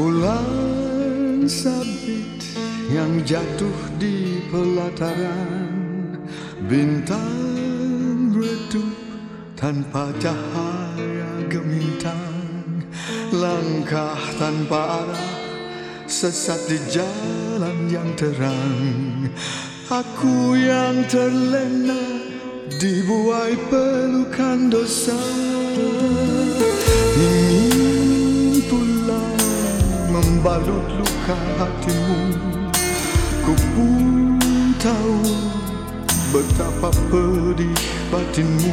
Bulan sabit yang jatuh di pelataran Bintang redup tanpa cahaya gemintang. Langkah tanpa arah sesat di jalan yang terang. Aku yang terlena dibuai pelukan dosa membalut luka hatimu Ku pun tahu betapa pedih batinmu.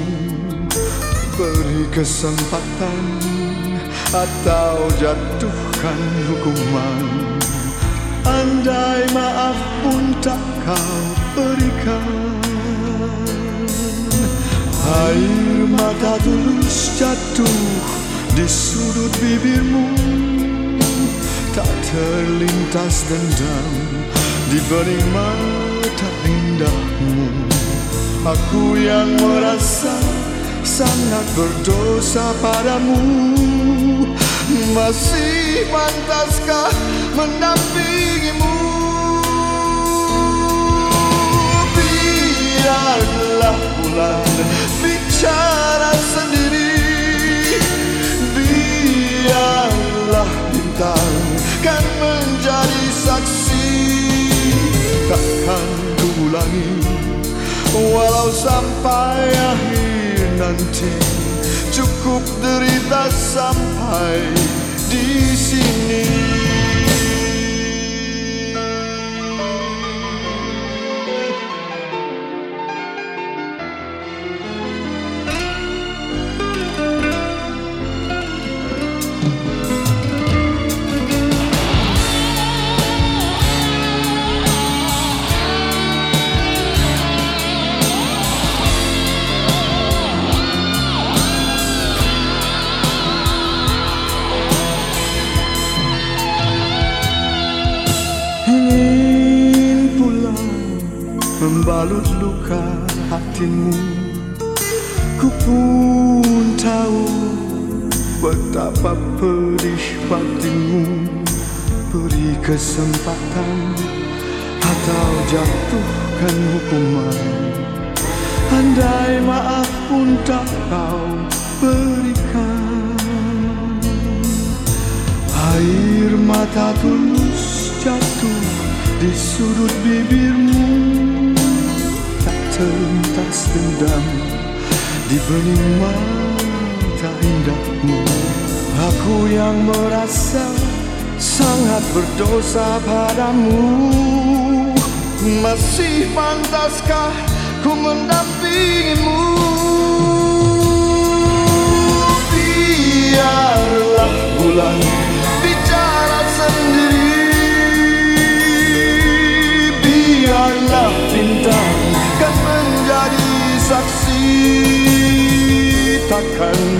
Beri kesempatan atau jatuhkan hukuman. Andai maaf pun tak kau berikan. Air mata tulus jatuh di sudut bibirmu terlintas dendam di mata indahmu. Aku yang merasa sangat berdosa padamu. Masih pantaskah mendampingimu kan menjadi saksi. Takkan ku ulangi Walau sampai akhir nanti Cukup derita sampai di sini membalut luka hatimu. Ku pun tahu betapa pedih batinmu Beri kesempatan atau jatuhkan hukuman Andai maaf pun tak kau berikan. Air mata tulus jatuh di sudut bibirmu Terlintas dendam di bening mata indahmu. Aku yang merasa sangat berdosa padamu. Masih pantaskah ku mendampingimu? Biarlah bulan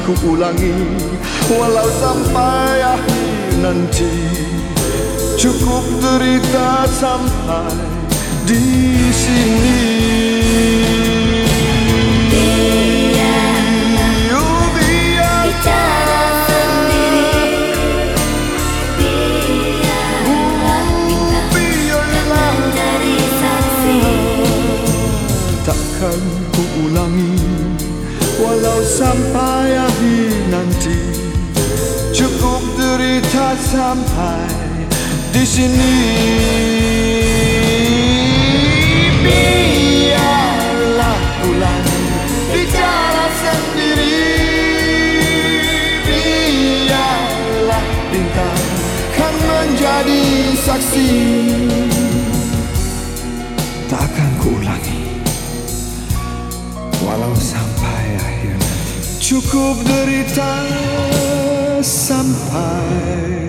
ku ulangi walau sampai akhir nanti Cukup derita sampai di sini. Takkan ku ulangi Walau sampai akhir nanti Cukup derita sampai di sini. Biarlah bulan bicara sendiri. Biarlah bintang kan menjadi saksi. Tak akan ku ulangi Walau sampai Cukup derita sampai